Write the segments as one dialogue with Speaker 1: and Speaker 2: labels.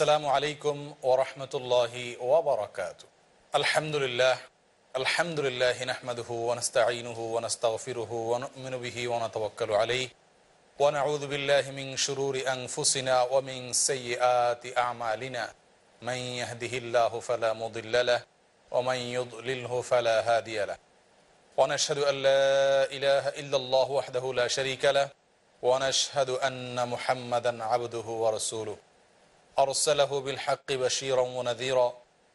Speaker 1: السلام عليكم ورحمة الله وبركاته. الحمد لله الحمد لله نحمده ونستعينه ونستغفره ونؤمن به ونتوكل عليه. ونعوذ بالله من شرور أنفسنا ومن سيئات أعمالنا. من يهده الله فلا مضل له ومن يضلله فلا هادي له. ونشهد أن لا إله إلا الله وحده لا شريك له ونشهد أن محمدا عبده ورسوله. أرسله بالحق بشيرا ونذيرا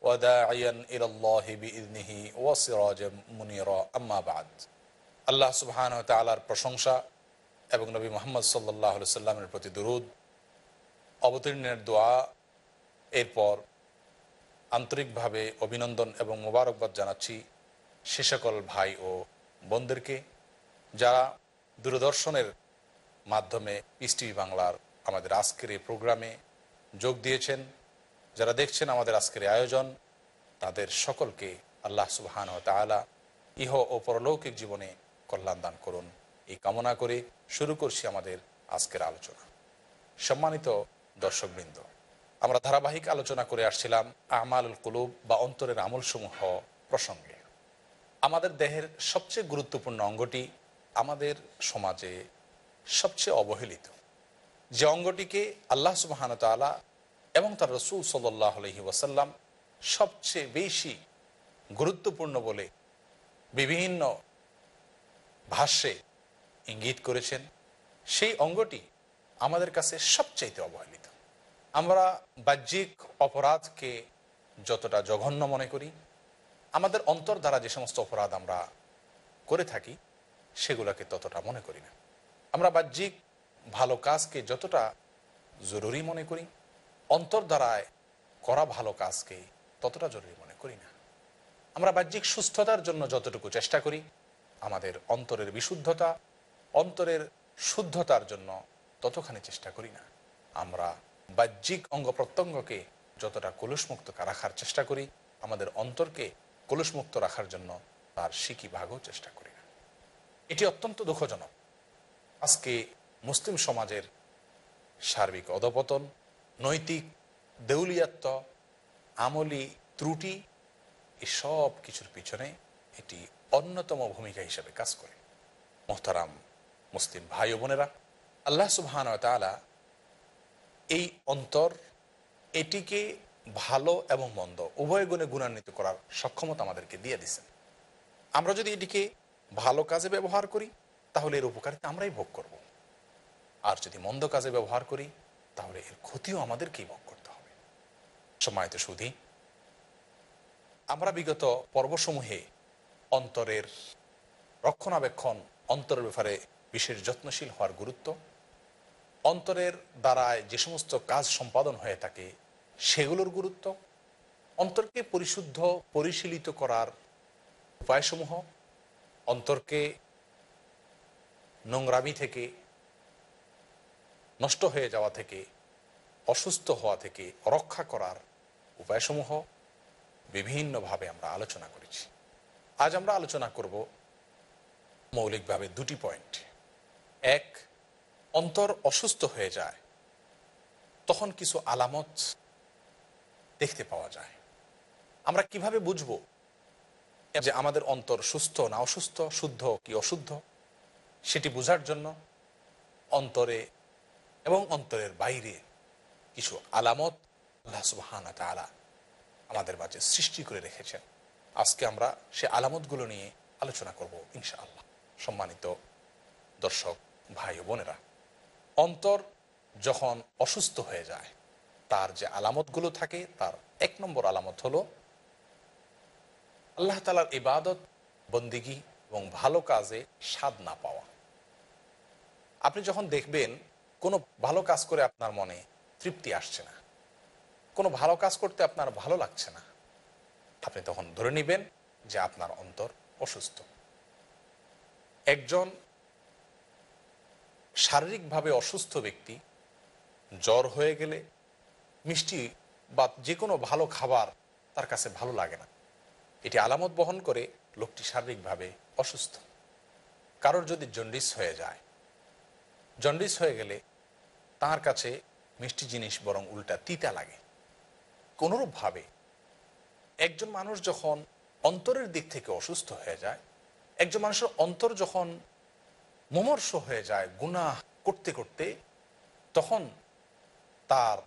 Speaker 1: وداعيا إلى الله بإذنه وسراجا منيرا أما بعد আল্লাহ সুবহান তালার প্রশংসা এবং নবী মোহাম্মদ সাল্লাহ সাল্লামের প্রতি দুরুদ অবতীর্ণের দোয়া এরপর আন্তরিকভাবে অভিনন্দন এবং মোবারকবাদ জানাচ্ছি সে সকল ভাই ও বোনদেরকে যারা দূরদর্শনের মাধ্যমে পিস টিভি বাংলার আমাদের আজকের এই প্রোগ্রামে যোগ দিয়েছেন। যারা দেখছেন আমাদের আজকের আয়োজন, তাদের সকলকে আল্লাহ সুবহান তালা ইহ ও পরলৌকিক জীবনে কল্যাণ দান করুন। এই কামনা করে শুরু করছি আমাদের আজকের আলোচনা। সম্মানিত দর্শকবৃন্দ, আমরা ধারাবাহিক আলোচনা করে আসছিলাম আমালুল কুলুব বা অন্তরের আমলসমূহ প্রসঙ্গে। আমাদের দেহের সবচেয়ে গুরুত্বপূর্ণ অঙ্গটি আমাদের সমাজে সবচেয়ে অবহেলিত। যে অঙ্গটিকে আল্লাহ সুবাহানতালা এবং তার রসুল সাল্লাহ আলহি ওয়াসাল্লাম সবচেয়ে বেশি গুরুত্বপূর্ণ বলে বিভিন্ন ভাষ্যে ইঙ্গিত করেছেন, সেই অঙ্গটি আমাদের কাছে সবচাইতে অবহেলিত। আমরা বাহ্যিক অপরাধকে যতটা জঘন্য মনে করি, আমাদের অন্তর দ্বারা যে সমস্ত অপরাধ আমরা করে থাকি, সেগুলোকে ততটা মনে করি না। আমরা বাহ্যিক ভালো কাজকে যতটা জরুরি মনে করি, অন্তর দ্বারায় করা ভালো কাজকে ততটা জরুরি মনে করি না। আমরা বাহ্যিক সুস্থতার জন্য যতটুকু চেষ্টা করি, আমাদের অন্তরের বিশুদ্ধতা, অন্তরের শুদ্ধতার জন্য ততখানি চেষ্টা করি না। আমরা বাহ্যিক অঙ্গ প্রত্যঙ্গকে যতটা কলুষমুক্ত রাখার চেষ্টা করি, আমাদের অন্তরকে কলুষমুক্ত রাখার জন্য তার সিকি ভাগও চেষ্টা করি না। এটি অত্যন্ত দুঃখজনক। আজকে মুসলিম সমাজের সার্বিক অধপতন, নৈতিক দেউলিয়াত্ব, আমলি ত্রুটি এসব কিছুর পিছনে এটি অন্যতম ভূমিকা হিসেবে কাজ করে। মোহতারাম মুসলিম ভাই বোনেরা, আল্লাহ সুবহান তালা এই অন্তর এটিকে ভালো এবং মন্দ, উভয় গুণে গুণান্বিত করার সক্ষমতা আমাদেরকে দিয়ে দিচ্ছেন আমরা যদি এটিকে ভালো কাজে ব্যবহার করি, তাহলে এর উপকারিতা আমরাই ভোগ করব। আর যদি মন্দ কাজে ব্যবহার করি, তাহলে এর ক্ষতিও আমাদেরকেই ভোগ করতে হবে। সময়ত সুধী, আমরা বিগত পর্বসমূহে অন্তরের রক্ষণাবেক্ষণ, অন্তরের ব্যাপারে বিশেষ যত্নশীল হওয়ার গুরুত্ব, অন্তরের দ্বারায় যে সমস্ত কাজ সম্পাদন হয়ে থাকে, সেগুলোর গুরুত্ব, অন্তরকে পরিশুদ্ধ, পরিশীলিত করার উপায়সমূহ, অন্তরকে নোংরামি থেকে নষ্ট হয়ে যাওয়া থেকে, অসুস্থ হওয়া থেকে রক্ষা করার উপায়সমূহ বিভিন্নভাবে আমরা আলোচনা করেছি। আজ আমরা আলোচনা করব মৌলিকভাবে দুটি পয়েন্ট। এক, অন্তর অসুস্থ হয়ে যায়, তখন কিছু আলামত দেখতে পাওয়া যায়। আমরা কীভাবে বুঝব যে আমাদের অন্তর সুস্থ না অসুস্থ, শুদ্ধ কি অশুদ্ধ? সেটি বোঝার জন্য অন্তরে এবং অন্তরের বাইরে কিছু আলামত আল্লাহ সুবাহানা তালা আমাদের মাঝে সৃষ্টি করে রেখেছেন। আজকে আমরা সে আলামতগুলো নিয়ে আলোচনা করব ইনশাআল্লাহ। সম্মানিত দর্শক, ভাই বোনেরা, অন্তর যখন অসুস্থ হয়ে যায়, তার যে আলামতগুলো থাকে, তার এক নম্বর আলামত হলো আল্লাহ তালার ইবাদত, বন্দিগি এবং ভালো কাজে স্বাদ না পাওয়া। আপনি যখন দেখবেন কোনো ভালো কাজ করে আপনার মনে তৃপ্তি আসছে না। কোনো ভালো কাজ করতে আপনার ভালো লাগছে না। আপনি তখন ধরে নেবেন যে আপনার অন্তর অসুস্থ। একজন শারীরিকভাবে অসুস্থ ব্যক্তি জ্বর হয়ে গেলে মিষ্টি বা যে কোনো ভালো খাবার তার কাছে ভালো লাগে না। এটি আলামত বহন করে লোকটি শারীরিকভাবে অসুস্থ। কারোর যদি জন্ডিস হয়ে যায়, জন্ডিস হয়ে গেলে তার কাছে মিষ্টি জিনিস বরং উল্টা তিতা লাগে। কোনোরূপভাবে একজন মানুষ যখন অন্তরের দিক থেকে অসুস্থ হয়ে যায়, একজন মানুষের অন্তর যখন মুমর্ষ হয়ে যায়, গুনাহ করতে করতে, তখন তার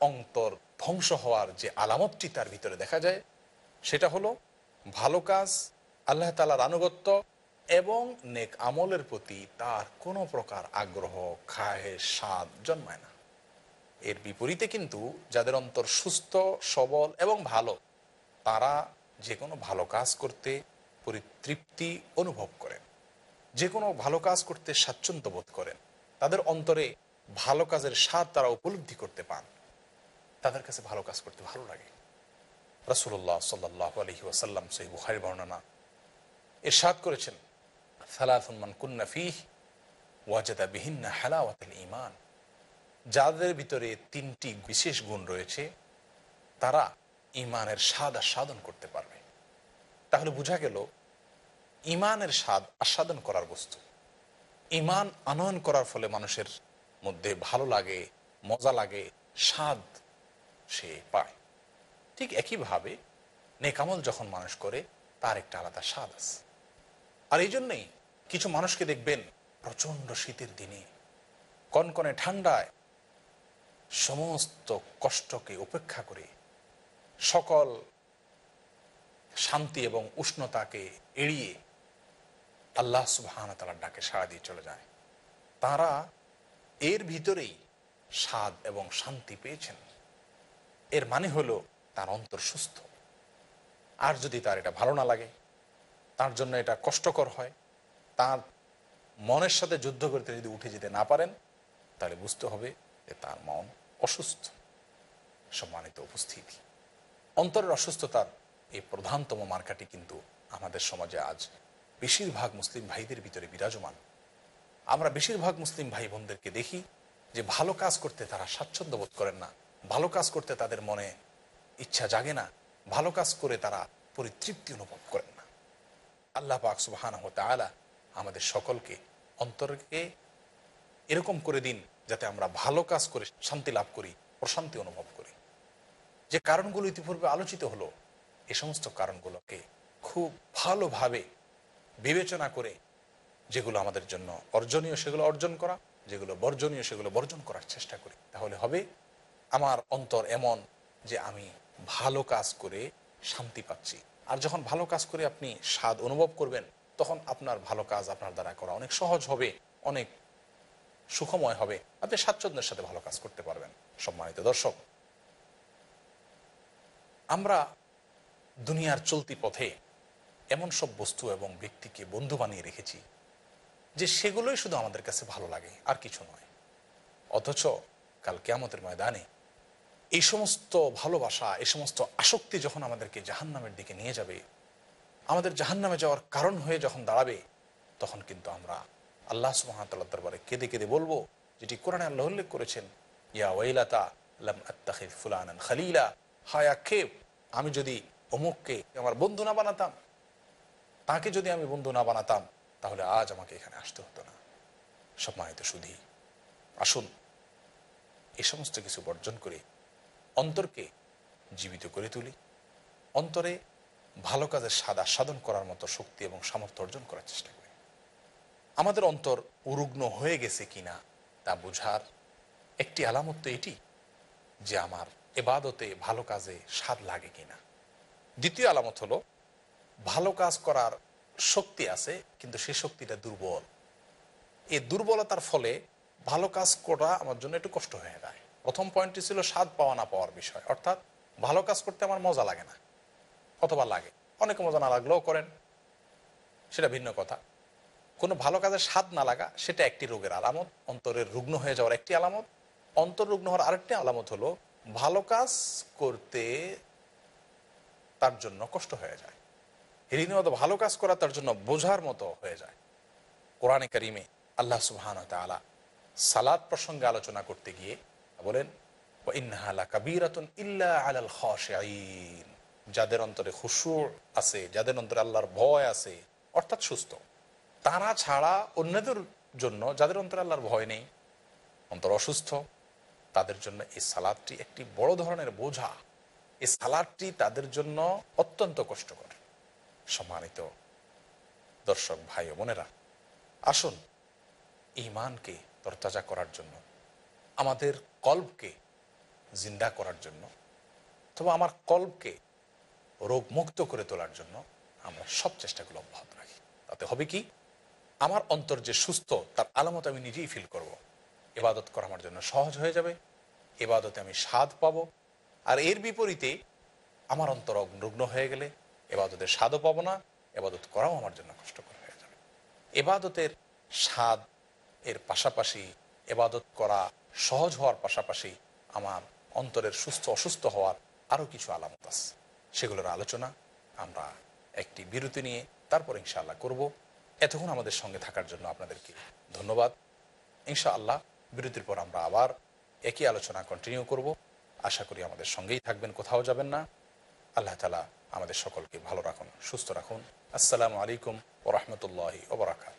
Speaker 1: অন্তর ধ্বংস হওয়ার যে আলামতটি তার ভিতরে দেখা যায়, সেটা হলো ভালো কাজ, আল্লাহ তালার আনুগত্য এবং নেক আমলের প্রতি তার কোনো প্রকার আগ্রহ খায় স্বাদ জন্মায় না। এর বিপরীতে কিন্তু যাদের অন্তর সুস্থ, সবল এবং ভালো, তারা যে কোনো ভালো কাজ করতে পরিতৃপ্তি অনুভব করেন। যে কোনো ভালো কাজ করতে স্বাচ্ছন্দ্য বোধ করেন। তাদের অন্তরে ভালো কাজের স্বাদ তারা উপলব্ধি করতে পান। তাদের কাছে ভালো কাজ করতে ভালো লাগে। রসুল্লাহ সাল্লাহ আলহি ওয়াসাল্লাম সেই বুখারি বর্ণনা এর স্বাদ করেছেন ইমান যাদের ভিতরে তিনটি বিশেষ গুণ রয়েছে, তারা ইমানের স্বাদ আস্বাদন করতে পারবে। তাহলে বোঝা গেল ইমানের স্বাদ আস্বাদন করার বস্তু। ইমান আনয়ন করার ফলে মানুষের মধ্যে ভালো লাগে, মজা লাগে, স্বাদ সে পায়। ঠিক একইভাবে নেকামল যখন মানুষ করে, তার একটা আলাদা স্বাদ আছে। আর এই জন্যেই কিছু মানুষকে দেখবেন প্রচণ্ড শীতের দিনে, কনকনে ঠান্ডায় সমস্ত কষ্টকে উপেক্ষা করে সকল শান্তি এবং উষ্ণতাকে এড়িয়ে আল্লাহ সুবাহান তালার ডাকে সাড়া দিয়ে চলে যায়। তারা এর ভিতরেই স্বাদ এবং শান্তি পেয়েছেন। এর মানে হলো তার অন্তর সুস্থ। আর যদি তার এটা ভালো না লাগে, তার জন্য এটা কষ্টকর হয় তার মনের সাথে যুদ্ধ করতে যদি উঠে যেতে না পারেন, তাহলে বুঝতে হবে যে তার মন অসুস্থ। সম্মানিত উপস্থিতি। অন্তরের অসুস্থতার এই প্রধানতম মার্কাটি কিন্তু আমাদের সমাজে আজ বেশিরভাগ মুসলিম ভাইদের ভিতরে বিরাজমান। আমরা বেশিরভাগ মুসলিম ভাই বোনদেরকে দেখি যে ভালো কাজ করতে তারা স্বাচ্ছন্দ্য বোধ করেন না, ভালো কাজ করতে তাদের মনে ইচ্ছা জাগে না, ভালো কাজ করে তারা পরিতৃপ্তি অনুভব করেন না। আল্লাহ পাক সুবাহান হতে আমাদের সকলকে, অন্তরকে এরকম করে দিন যাতে আমরা ভালো কাজ করে শান্তি লাভ করি, প্রশান্তি অনুভব করি। যে কারণগুলো ইতিপূর্বে আলোচিত হলো, এ সমস্ত কারণগুলোকে খুব ভালোভাবে বিবেচনা করে যেগুলো আমাদের জন্য অর্জনীয় সেগুলো অর্জন করা, যেগুলো বর্জনীয় সেগুলো বর্জন করার চেষ্টা করি। তাহলে হবে আমার অন্তর এমন যে আমি ভালো কাজ করে শান্তি পাচ্ছি। আর যখন ভালো কাজ করে আপনি স্বাদ অনুভব করবেন তখন আপনার ভালো কাজ আপনার দ্বারা করা অনেক সহজ হবে, অনেক সুখময় হবে। আপনি স্বাচ্ছন্দ্যের সাথে ভালো কাজ করতে পারবেন, সম্মানিত দর্শক। আমরা দুনিয়ার চলতি পথে এমন সব বস্তু এবং ব্যক্তিকে বন্ধু বানিয়ে রেখেছি, যে সেগুলোই শুধু আমাদের কাছে ভালো লাগে, আর কিছু নয়। অথচ কাল কেয়ামতের ময়দানে এই সমস্ত ভালোবাসা, এই সমস্ত আসক্তি যখন আমাদেরকে জাহান্নামের দিকে নিয়ে যাবে আমাদের জাহান্নামে যাওয়ার কারণ হয়ে যখন দাঁড়াবে, তখন কিন্তু আমরা আল্লাহ সুহামতাল্লাহ দরবারে কেঁদে কেঁদে বলব, যেটি কোরআনে আল্লাহ উল্লেখ করেছেন, ইয়া ওয়াইলাতা লাম আত্তাখিদ ফুলানান খালিলা হায় আক্ষেপ, আমি যদি অমুককে আমার বন্ধু না বানাতাম, তাকে যদি আমি বন্ধু না বানাতাম, তাহলে আজ আমাকে এখানে আসতে হতো না। সম্মানিত শুধু আসুন, এ সমস্ত কিছু বর্জন করে অন্তরকে জীবিত করে তুলি। অন্তরে ভালো কাজের স্বাদ আস্বাদন করার মতো শক্তি এবং সামর্থ্য অর্জন করার চেষ্টা করি। আমাদের অন্তর উরুগ্ন হয়ে গেছে কিনা তা বোঝার একটি আলামত তো এটি যে আমার এবাদতে ভালো কাজে স্বাদ লাগে কিনা। দ্বিতীয় আলামত হলো, ভালো কাজ করার শক্তি আছে, কিন্তু সে শক্তিটা দুর্বল। এই দুর্বলতার ফলে ভালো কাজ করা আমার জন্য একটু কষ্ট হয়ে যায়। প্রথম পয়েন্টটি ছিল স্বাদ পাওয়া না পাওয়ার বিষয়, অর্থাৎ ভালো কাজ করতে আমার মজা লাগে না। অথবা লাগে। অনেকে মজা না লাগলেও করেন। সেটা ভিন্ন কথা। কোনো ভালো কাজের স্বাদ না লাগা, সেটা একটি রোগের আলামত। অন্তরের রুগ্ন হয়ে যাওয়ার একটি আলামত। অন্তর্রুগ্ন হওয়ার আরেকটি আলামত হলো, ভালো কাজ করতে তার জন্য কষ্ট হয়ে যায়। রীতিমতো ভালো কাজ করা তার জন্য বোঝার মতো হয়ে যায়। কোরআনে করিমে আল্লাহ সুবহান তালা সালাদ প্রসঙ্গে আলোচনা করতে গিয়ে বলেন, "ওয়া ইন্নাহা লাকাবীরাতুন ইল্লা আলাল খাশিঈন।" যাদের অন্তরে খুশু আছে, যাদের অন্তরে আল্লাহর ভয় আছে, অর্থাৎ সুস্থ। তারা ছাড়া অন্যদের জন্য যাদের অন্তরে আল্লাহর ভয় নেই, অন্তর অসুস্থ, তাদের জন্য এই সালাদটি একটি বড় ধরনের বোঝা। এই সালাদটি তাদের জন্য অত্যন্ত কষ্টকর। সম্মানিত দর্শক ভাই বোনেরা, আসুন ইমানকে তরতাজা করার জন্য, আমাদের কল্পকে জিন্দা করার জন্য, অথবা আমার কল্পকে রোগমুক্ত করে তোলার জন্য আমরা সব চেষ্টাগুলো অব্যাহত রাখি। তাতে হবে কি? আমার অন্তর যে সুস্থ, তার আলামত আমি নিজেই ফিল করব। এবাদত করা আমার জন্য সহজ হয়ে যাবে। এবাদতে আমি স্বাদ পাবো। আর এর বিপরীতে আমার অন্তর রুগ্ন হয়ে গেলে এবাদতের স্বাদও পাবো না, এবাদত করাও আমার জন্য কষ্টকর হয়ে যাবে। এবাদতের স্বাদ, এর পাশাপাশি এবাদত করা সহজ হওয়ার পাশাপাশি আমার অন্তরের সুস্থ, অসুস্থ হওয়ার আরও কিছু আলামত আছে। সেগুলোর আলোচনা আমরা একটি বিরতি নিয়ে তারপর ইনশাআল্লাহ করব। এতক্ষণ আমাদের সঙ্গে থাকার জন্য আপনাদেরকে ধন্যবাদ। ইনশাআল্লাহ বিরতির পর আমরা আবার একই আলোচনা কন্টিনিউ করব। আশা করি আমাদের সঙ্গেই থাকবেন, কোথাও যাবেন না। আল্লাহ তালা আমাদের সকলকে ভালো রাখুন, সুস্থ রাখুন। আসসালামু আলাইকুম ও রহমতুল্লাহি ওবরাকাত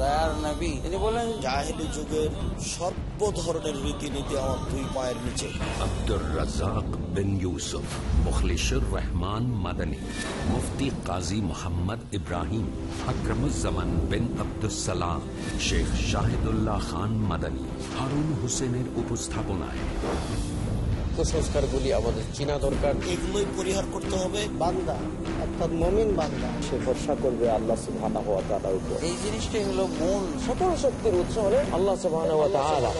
Speaker 2: দয়ার নবী। তিনি বলেন জাহেলি যুগের সর্ব ধরনের রীতিনীতি আমার দুই পায়ের নিচে।
Speaker 3: আব্দুর রাজাক বিন ইউসুফ মুখলিসুর রহমান মাদানী মুফতি কাজী মোহাম্মদ ইব্রাহিম আকরমুজ্জামান বিন আব্দুসালাম শেখ শাহিদুল্লাহ খান মাদানী হারুন হোসেনের উপস্থাপনায়।
Speaker 4: কুসংস্কার গুলি আমাদের চিনা দরকার।
Speaker 2: এগুলোই পরিহার করতে হবে।
Speaker 5: বান্দা অর্থাৎ মমিন বান্দা।
Speaker 4: সে ভরসা করবে আল্লাহ সুবহানাহু ওয়া তাআলার উপর।
Speaker 2: এই জিনিসটাই হলো মূল
Speaker 4: সকল শক্তির উৎস হলে আল্লাহ সুবহানাহু ওয়া তাআলা।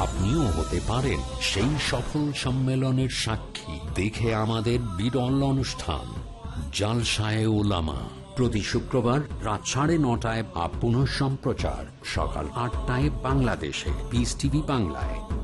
Speaker 3: আপনিও হতে পারেন সেই সফল সম্মেলনের সাক্ষী। দেখে আমাদের বিরল অনুষ্ঠান জালসায় ওলামা প্রতি শুক্রবার রাত সাড়ে নটায় বা পুনঃ সম্প্রচার সকাল আটটায় বাংলাদেশে। পিস টিভি বাংলায়।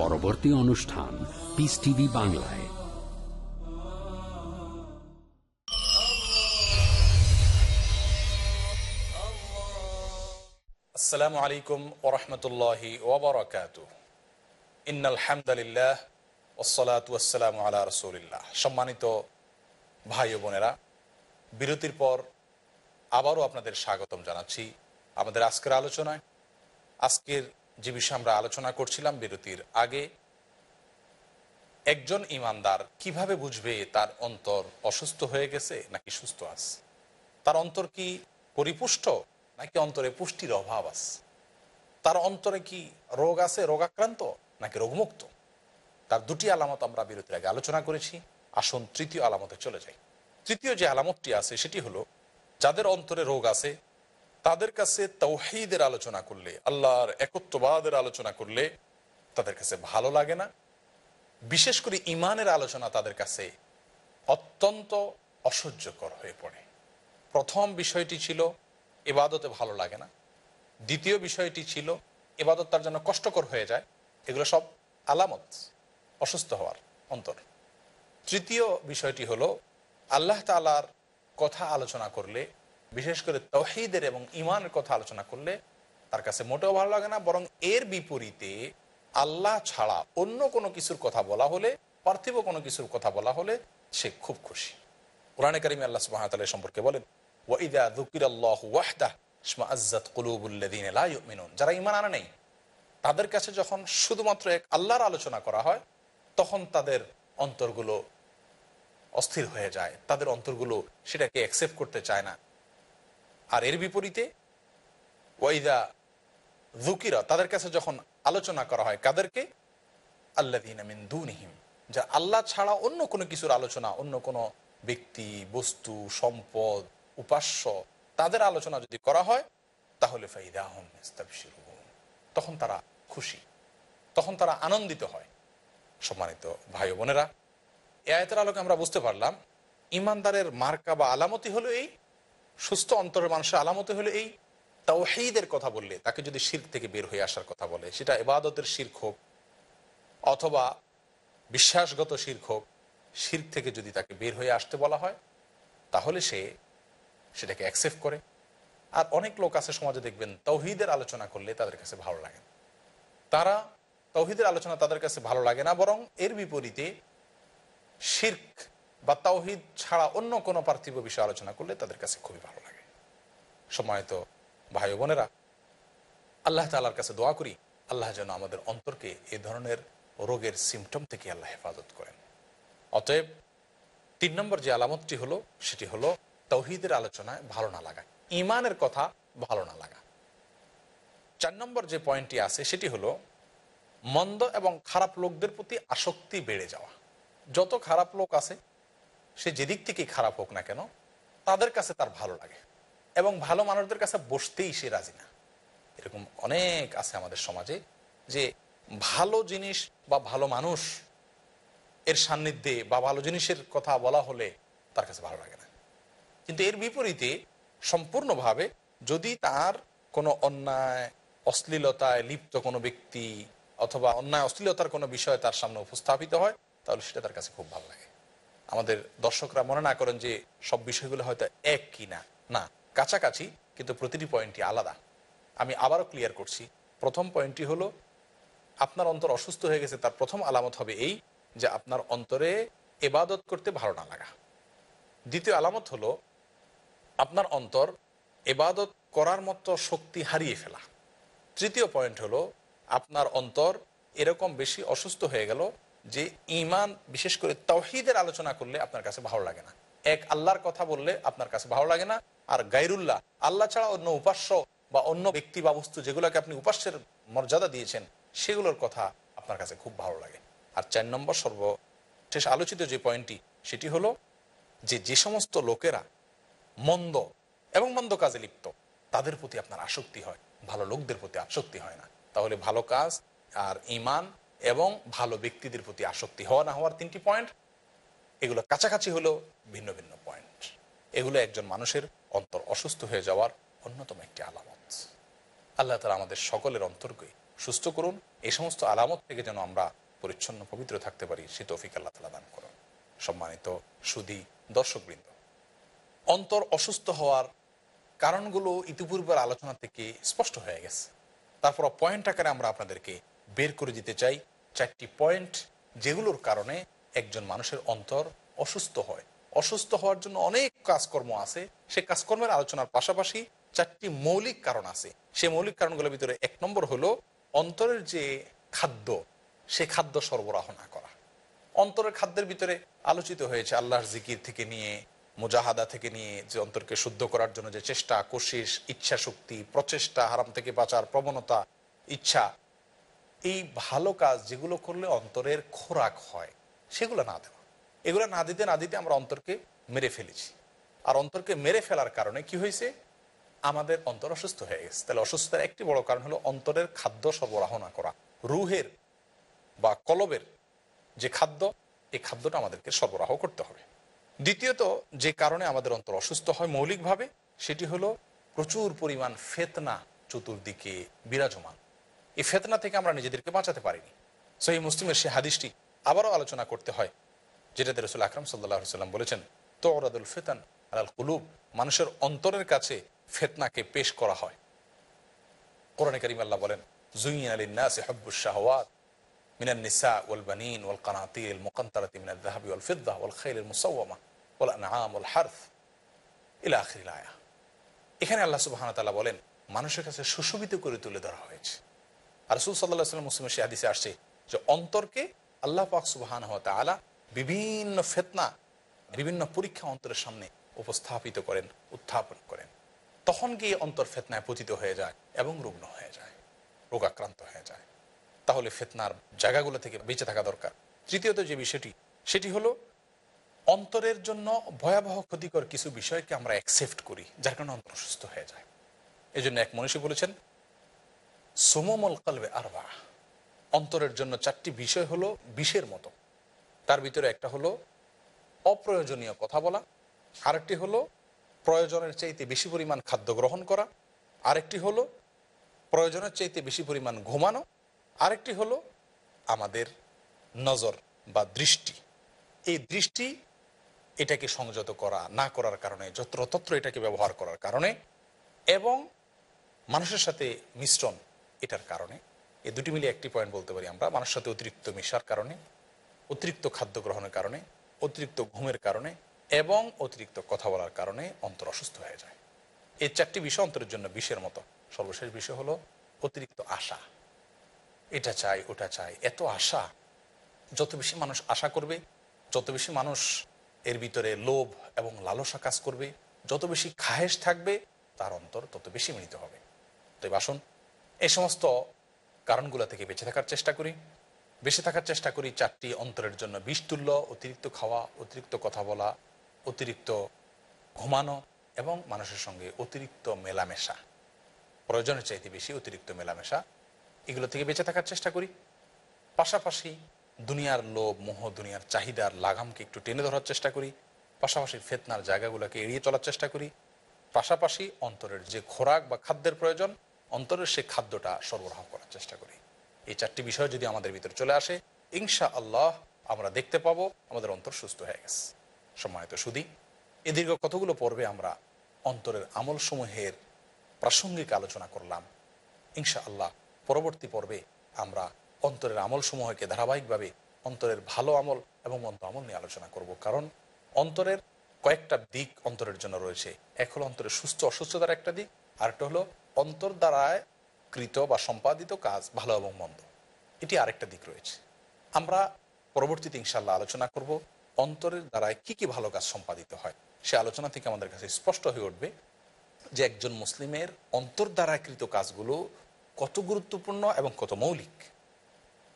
Speaker 3: পরবর্তী অনুষ্ঠান পিস টিভি বাংলায়।
Speaker 1: আসসালামু আলাইকুম ওরহমতুল্লাহি ওবরাকাত ইন্নাল হামদালিল্লাহ ওসলাতাম আলা রসুলিল্লাহ। সম্মানিত ভাই ও বোনেরা, বিরতির পর আবারও আপনাদের স্বাগতম জানাচ্ছি আমাদের আজকের আলোচনায়। আজকের যে বিষয়ে আমরা আলোচনা করছিলাম বিরতির আগে, একজন ইমানদার কীভাবে বুঝবে তার অন্তর অসুস্থ হয়ে গেছে নাকি সুস্থ আছে? তার অন্তর কি পরিপুষ্ট নাকি অন্তরে পুষ্টির অভাব আছে? তার অন্তরে কি রোগ আছে, রোগাক্রান্ত নাকি রোগমুক্ত? তার দুটি আলামত আমরা বিরতির আগে আলোচনা করেছি। আসুন তৃতীয় আলামতে চলে যাই। তৃতীয় যে আলামতটি আছে সেটি হলো, যাদের অন্তরে রোগ আছে তাদের কাছে তৌহিদের আলোচনা করলে, আল্লাহর একত্ববাদের আলোচনা করলে তাদের কাছে ভালো লাগে না। বিশেষ করে ইমানের আলোচনা তাদের কাছে অত্যন্ত অসহ্যকর হয়ে পড়ে। প্রথম বিষয়টি ছিল, এবাদতে ভালো লাগে না। দ্বিতীয় বিষয়টি ছিল, এবাদত তার জন্য কষ্টকর হয়ে যায়। এগুলো সব আলামত, অসুস্থ হওয়ার অন্তর। তৃতীয় বিষয়টি হলো, আল্লাহ তালার কথা আলোচনা করলে বিশেষ করে তহিদের এবং ইমানের কথা আলোচনা করলে তার কাছে মোটেও ভালো লাগে না, বরং এর বিপরীতে আল্লাহ ছাড়া অন্য কোনো কিছুর কথা বলা হলে, পার্থিব কোনো কিছুর কথা বলা হলে সে খুব খুশি। কোরআনে কারিমে আল্লাহ সুবাহতাল্লাহ সম্পর্কে বলেন যারা ইমান আনা নেই, তাদের কাছে যখন শুধুমাত্র এক আল্লাহর আলোচনা করা হয়, তখন তাদের অন্তরগুলো অস্থির হয়ে যায়। তাদের অন্তরগুলো সেটাকে অ্যাকসেপ্ট করতে চায় না। আর এর বিপরীতে, ওয়াইদা জুকিরা তাদের কাছে যখন আলোচনা করা হয়, কাদেরকে? আল্লাহিম যা আল্লাহ ছাড়া অন্য কোনো কিছুর আলোচনা, অন্য কোনো ব্যক্তি, বস্তু, সম্পদ, উপাস্য, তাদের আলোচনা যদি করা হয়, তাহলে তখন তারা খুশি, তখন তারা আনন্দিত হয়। সম্মানিত ভাই বোনেরা এ আয়তের আলোকে আমরা বুঝতে পারলাম, ইমানদারের মার্কা বা আলামতি হলো এই সুস্থ অন্তরের মানুষের আলামতি হলো এই। তাওহিদের কথা বললে, তাকে যদি শির্ক থেকে বের হয়ে আসার কথা বলে, সেটা এবাদতের শির্ক হোক, অথবা বিশ্বাসগত শির্ক হোক, শির্ক থেকে যদি তাকে বের হয়ে আসতে বলা হয়, তাহলে সে সেটাকে অ্যাকসেপ্ট করে। আর অনেক লোক আছে সমাজে দেখবেন তৌহিদের আলোচনা করলে তাদের কাছে ভালো লাগে তারা তৌহিদের আলোচনা তাদের কাছে ভালো লাগে না, বরং এর বিপরীতে শির্ক বা তাওহিদ ছাড়া অন্য কোনো পার্থিব বিষয় আলোচনা করলে তাদের কাছে খুবই ভালো লাগে। সময়ত ভাই বোনেরা, আল্লাহ তালার কাছে দোয়া করি, আল্লাহ যেন আমাদের অন্তরকে এ ধরনের রোগের সিমটম থেকে আল্লাহ হেফাজত করেন। অতএব তিন নম্বর যে আলামতটি হলো, সেটি হলো তৌহিদের আলোচনায় ভালো না লাগা ইমানের কথা ভালো না লাগা। চার নম্বর যে পয়েন্টটি আছে, সেটি হলো মন্দ এবং খারাপ লোকদের প্রতি আসক্তি বেড়ে যাওয়া। যত খারাপ লোক আছে সে যেদিক থেকেই খারাপ হোক না কেন, তাদের কাছে তার ভালো লাগে। এবং ভালো মানুষদের কাছে বসতেই সে রাজি না। এরকম অনেক আছে আমাদের সমাজে যে ভালো জিনিস বা ভালো মানুষ এর সান্নিধ্যে বা ভালো জিনিসের কথা বলা হলে তার কাছে ভালো লাগে না। কিন্তু এর বিপরীতে সম্পূর্ণভাবে যদি তার কোনো অন্যায়, অশ্লীলতায় লিপ্ত কোনো ব্যক্তি অথবা অন্যায় অশ্লীলতার কোনো বিষয় তার সামনে উপস্থাপিত হয়, তাহলে সেটা তার কাছে খুব ভালো লাগে। আমাদের দর্শকরা মনে না করেন যে সব বিষয়গুলো হয়তো এক কি না। না, কাছাকাছি, কিন্তু প্রতিটি পয়েন্টটি আলাদা। আমি আবারও ক্লিয়ার করছি। প্রথম পয়েন্টটি হলো, আপনার অন্তর অসুস্থ হয়ে গেছে, তার প্রথম আলামত হবে এই যে আপনার অন্তরে এবাদত করতে ভালো না লাগা। দ্বিতীয় আলামত হলো, আপনার অন্তর এবাদত করার মতো শক্তি হারিয়ে ফেলা। তৃতীয় পয়েন্ট হলো, আপনার অন্তর এরকম বেশি অসুস্থ হয়ে গেল যে ইমান বিশেষ করে তৌহিদের আলোচনা করলে আপনার কাছে ভালো লাগে না। এক, আল্লাহর কথা বললে আপনার কাছে ভালো লাগে না। আর গাইরুল্লাহ আল্লাহ ছাড়া অন্য উপাস্য বা অন্য ব্যক্তি বা বস্তু যেগুলোকে আপনি উপাস্যের মর্যাদা দিয়েছেন, সেগুলোর কথা আপনার কাছে খুব ভালো লাগে। আর চার নম্বর সর্বশেষ আলোচিত যে পয়েন্টটি, সেটি হলো যে যে সমস্ত লোকেরা মন্দ এবং মন্দ কাজে লিপ্ত, তাদের প্রতি আপনার আসক্তি হয়। ভালো লোকদের প্রতি আসক্তি হয় না। তাহলে ভালো কাজ আর ইমান এবং ভালো ব্যক্তিদের প্রতি আসক্তি হওয়া না হওয়ার তিনটি পয়েন্ট। এগুলো কাছাকাছি হলেও ভিন্ন ভিন্ন পয়েন্ট। এগুলো একজন মানুষের অন্তর অসুস্থ হয়ে যাওয়ার অন্যতম একটি আলামত। আল্লাহ তালা আমাদের সকলের অন্তর্কে সুস্থ করুন। এই সমস্ত আলামত থেকে যেন আমরা পরিচ্ছন্ন, পবিত্র থাকতে পারি, সে তৌফিক আল্লাহ তালা দান করুন। সম্মানিত সুধী দর্শকবৃন্দ, অন্তর অসুস্থ হওয়ার কারণগুলো ইতিপূর্বের আলোচনা থেকে স্পষ্ট হয়ে গেছে। তারপর পয়েন্ট আকারে আমরা আপনাদেরকে বের করে দিতে চাই। চারটি পয়েন্ট যেগুলোর কারণে একজন মানুষের অন্তর অসুস্থ হয়। অসুস্থ হওয়ার জন্য অনেক কাজকর্ম আছে। সে কাজকর্মের আলোচনার পাশাপাশি চারটি মৌলিক কারণ আছে। সে মৌলিক কারণগুলোর ভিতরে এক নম্বর হলো অন্তরের যে খাদ্য, সে খাদ্য সরবরাহ না করা। অন্তরের খাদ্যের ভিতরে আলোচিত হয়েছে আল্লাহর জিকির থেকে নিয়ে, মুজাহাদা থেকে নিয়ে, যে অন্তরকে শুদ্ধ করার জন্য যে চেষ্টা কোশিস ইচ্ছা শক্তি প্রচেষ্টা, হারাম থেকে বাঁচার প্রবণতা, ইচ্ছা এই ভালো কাজ যেগুলো করলে অন্তরের খোরাক হয়, সেগুলো না দেওয়া। এগুলো না দিতে না দিতে আমরা অন্তরকে মেরে ফেলেছি। আর অন্তরকে মেরে ফেলার কারণে কি হয়েছে? আমাদের অন্তর অসুস্থ হয়ে গেছে। তাহলে অসুস্থতার একটি বড় কারণ হলো অন্তরের খাদ্য সরবরাহ না করা। রুহের বা কলবের যে খাদ্য, এই খাদ্যটা আমাদেরকে সরবরাহ করতে হবে। দ্বিতীয়ত, যে কারণে আমাদের অন্তর অসুস্থ হয় মৌলিকভাবে, সেটি হলো প্রচুর পরিমাণ ফেতনা চতুর্দিকে বিরাজমান। এই ফেতনা থেকে আমরা নিজেদেরকে বাঁচাতে পারিনি। সো এই মুসলিমের সে হাদিসটি আবারও আলোচনা করতে হয়, যেটাতে রসুল আকরম সাল্লা সাল্লাম বলেছেন তো ওরাদুল ফেতান আল কুলুব মানুষের অন্তরের কাছে ফেতনাকে পেশ করা হয়। কোরআন করিম আল্লাহ বলেন জুইন শাহওয়াত মিনান নিসা ওয়াল বানিন ওয়াল মুকান্তারাতি মিনাল যাহাবি ওয়াল ফিদ্দা ওয়াল মুসাওয়ামা ওয়াল আনআম ওয়াল ইলা আয়া। এখানে আল্লাহ সুবহানাহু ওয়া তাআলা বলেন, মানুষের কাছে সুশোভিত করে তুলে ধরা হয়েছে। আর রসুল সাল্লাহ সাল্লাম মুসলিমের সে হাদিসে আসছে যে অন্তরকে আল্লাহ পাক সুবাহান হওয়া তালা বিভিন্ন ফেতনা, বিভিন্ন পরীক্ষা অন্তরের সামনে উপস্থাপিত করেন, উত্থাপন করেন। তখন গিয়ে অন্তর ফেতনায় পতিত হয়ে যায় এবং রুগ্ন হয়ে যায়, রোগাক্রান্ত হয়ে যায়। তাহলে ফেতনার জায়গাগুলো থেকে বেঁচে থাকা দরকার। তৃতীয়ত যে বিষয়টি, সেটি হলো অন্তরের জন্য ভয়াবহ ক্ষতিকর কিছু বিষয়কে আমরা অ্যাকসেপ্ট করি, যার কারণে অন্তর অসুস্থ হয়ে যায়। এই জন্য এক মনীষী বলেছেন সোমমল কালবে আরবা অন্তরের জন্য চারটি বিষয় হলো বিষের মতো। তার ভিতরে একটা হলো অপ্রয়োজনীয় কথা বলা। আরেকটি হলো প্রয়োজনের চাইতে বেশি পরিমাণ খাদ্য গ্রহণ করা। আরেকটি হলো প্রয়োজনের চাইতে বেশি পরিমাণ ঘুমানো। আরেকটি হলো আমাদের নজর বা দৃষ্টি। এই দৃষ্টি এটাকে সংযত করা, না করার কারণে, যত্রতত্র এটাকে ব্যবহার করার কারণে এবং মানুষের সাথে মিশ্রণ এটার কারণে। এ দুটি মিলিয়ে একটি পয়েন্ট বলতে পারি আমরা। মানুষের সাথে অতিরিক্ত মিশার কারণে, অতিরিক্ত খাদ্য গ্রহণের কারণে, অতিরিক্ত ঘুমের কারণে এবং অতিরিক্ত কথা বলার কারণে অন্তর অসুস্থ হয়ে যায়। এই চারটি বিষয় অন্তরের জন্য বিষের মতো। সর্বশেষ বিষয় হলো অতিরিক্ত আশা। এটা চাই, ওটা চাই, এত আশা। যত বেশি মানুষ আশা করবে, যত বেশি মানুষ এর ভিতরে লোভ এবং লালসা কাজ করবে, যত বেশি খাহেশ থাকবে, তার অন্তর তত বেশি মিলিত হবে। তো আসুন এই সমস্ত কারণগুলো থেকে বেঁচে থাকার চেষ্টা করি। বেঁচে থাকার চেষ্টা করি চারটি অন্তরের জন্য। বিষ তুল্য, অতিরিক্ত খাওয়া, অতিরিক্ত কথা বলা, অতিরিক্ত ঘুমানো এবং মানুষের সঙ্গে অতিরিক্ত মেলামেশা। প্রয়োজনের চাইতে বেশি অতিরিক্ত মেলামেশা। এগুলো থেকে বেঁচে থাকার চেষ্টা করি। পাশাপাশি দুনিয়ার লোভ, মোহ, দুনিয়ার চাহিদার লাগামকে একটু টেনে ধরার চেষ্টা করি। পাশাপাশি ফেতনার জায়গাগুলোকে এড়িয়ে চলার চেষ্টা করি। পাশাপাশি অন্তরের যে খোরাক বা খাদ্যের প্রয়োজন অন্তরের সে খাদ্যটা সরবরাহ করার চেষ্টা করি। এই চারটি বিষয় যদি আমাদের ভিতরে চলে আসে ইনশা আল্লাহ আমরা দেখতে পাবো, আমাদের অন্তর সুস্থ হয়ে গেছে। সম্মানিত সুদী, এ দীর্ঘ কতগুলো পর্বে আমরা অন্তরের আমল সমূহের প্রাসঙ্গিক আলোচনা করলাম। ইনশা আল্লাহ পরবর্তী পর্বে আমরা অন্তরের আমল সমূহকে ধারাবাহিকভাবে অন্তরের ভালো আমল এবং মন্দ আমল নিয়ে আলোচনা করব। কারণ অন্তরের কয়েকটা দিক অন্তরের জন্য রয়েছে। এক হলো অন্তরের সুস্থ অসুস্থতার একটা দিক, আরেকটা হলো অন্তর দ্বারায় কৃত বা সম্পাদিত কাজ ভালো এবং মন্দ। এটি আরেকটা দিক রয়েছে। আমরা পরবর্তীতে ইনশাল্লাহ আলোচনা করব অন্তরের দ্বারায় কি কি ভালো কাজ সম্পাদিত হয়। সে আলোচনা থেকে আমাদের কাছে স্পষ্ট হয়ে উঠবে যে একজন মুসলিমের অন্তর দ্বারায় কৃত কাজগুলো কত গুরুত্বপূর্ণ এবং কত মৌলিক।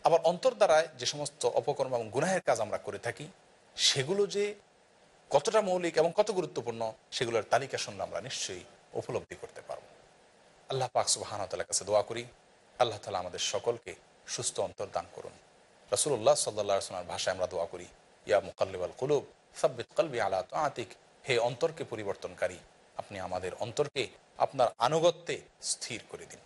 Speaker 1: আবার অন্তর দ্বারায় যে সমস্ত অপকর্ম এবং গুনাহের কাজ আমরা করে থাকি, সেগুলো যে কতটা মৌলিক এবং কত গুরুত্বপূর্ণ, সেগুলোর তালিকা শুনলে আমরা নিশ্চয়ই উপলব্ধি করতে পারব। আল্লাহ পাক সুবাহানতালার কাছে দোয়া করি, আল্লাহ তালা আমাদের সকলকে সুস্থ অন্তর দান করুন। রসুল্লাহ সাল্লা আসলামের ভাষায় আমরা দোয়া করি, ইয়া মুকাল্লিবাল কুলুব, সাব্বিত কলবি আলা তো আতিক হে অন্তরকে পরিবর্তনকারী, আপনি আমাদের অন্তরকে আপনার আনুগত্যে স্থির করে দিন।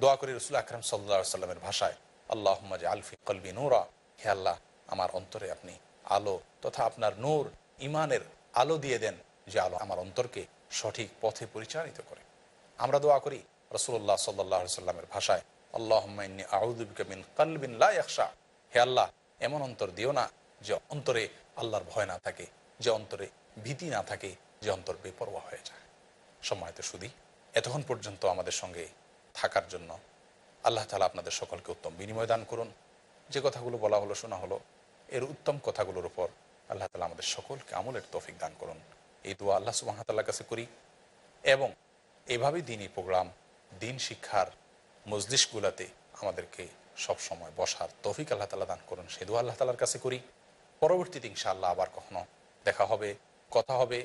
Speaker 1: দোয়া করি রসুল আকরম সাল্লা সাল্লামের ভাষায় আল্লাহ আলফি কলবি নূরা, হে আল্লাহ, আমার অন্তরে আপনি আলো তথা আপনার নূর ইমানের আলো দিয়ে দেন, যে আলো আমার অন্তরকে সঠিক পথে পরিচালিত করে। আমরা দোয়া করি রসুল্লাহ সাল্লাহ সাল্লামের ভাষায়। আল্লাহ আউদ্দিন কালবিন হে আল্লাহ, এমন অন্তর দিও না যে অন্তরে আল্লাহর ভয় না থাকে, যে অন্তরে ভীতি না থাকে, যে অন্তর বেপরোয়া হয়ে যায়। সম্মানিত শুধু এতক্ষণ পর্যন্ত আমাদের সঙ্গে থাকার জন্য আল্লাহ তালা আপনাদের সকলকে উত্তম বিনিময় দান করুন। যে কথাগুলো বলা হলো, শোনা হলো, এর উত্তম কথাগুলোর উপর আল্লাহ তালা আমাদের সকলকে আমলের তৌফিক দান করুন। এই দোয়া আল্লাহ সুবাহতাল্লাহ কাছে করি এবং এভাবেই দিনই প্রোগ্রাম, দিন শিক্ষার মজলিশগুলাতে আমাদেরকে সব সময় বসার তৌফিক আল্লাহ তালা দান করুন। সে দোয়া আল্লাহ তালার কাছে করি। পরবর্তীতে ইনশাআল্লাহ আবার কখনো দেখা হবে, কথা হবে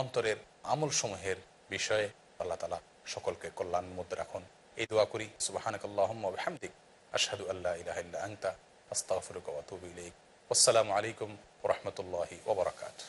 Speaker 1: অন্তরের আমল সমূহের বিষয়ে। আল্লাহ তালা সকলকে কল্যাণের মধ্যে রাখুন। এই দোয়া করি। সুবাহানকাল্লাহমদিক আশহাদু আল্লাহ ইলাহ ইল্লা আনতা। আস্তাগফিরুকা ওয়া আতুবু ইলাইক। আসসালামু আলাইকুম রাহমাতুল্লাহি ওয়া বারাকাতুহু।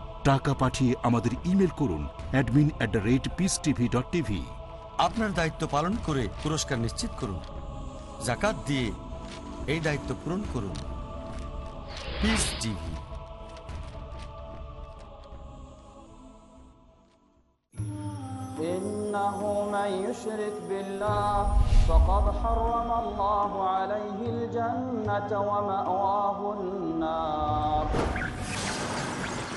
Speaker 6: টাকা পাঠিয়ে আমাদের ইমেল করুন admin at the rate peace TV dot TV
Speaker 7: আপনার দায়িত্ব পালন করে পুরস্কার নিশ্চিত করুন জাকাত দিয়ে এই দায়িত্ব পূরণ করুন পিস টিভি
Speaker 8: إنه من يشرك بالله فقد حرم الله عليه الجنة ومأواه النار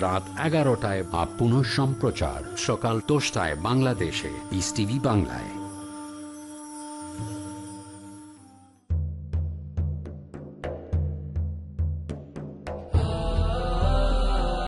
Speaker 3: রাত এগারোটায় বা পুনঃ সম্প্রচার সকাল দশটায় বাংলাদেশে ইস টিভি বাংলায়।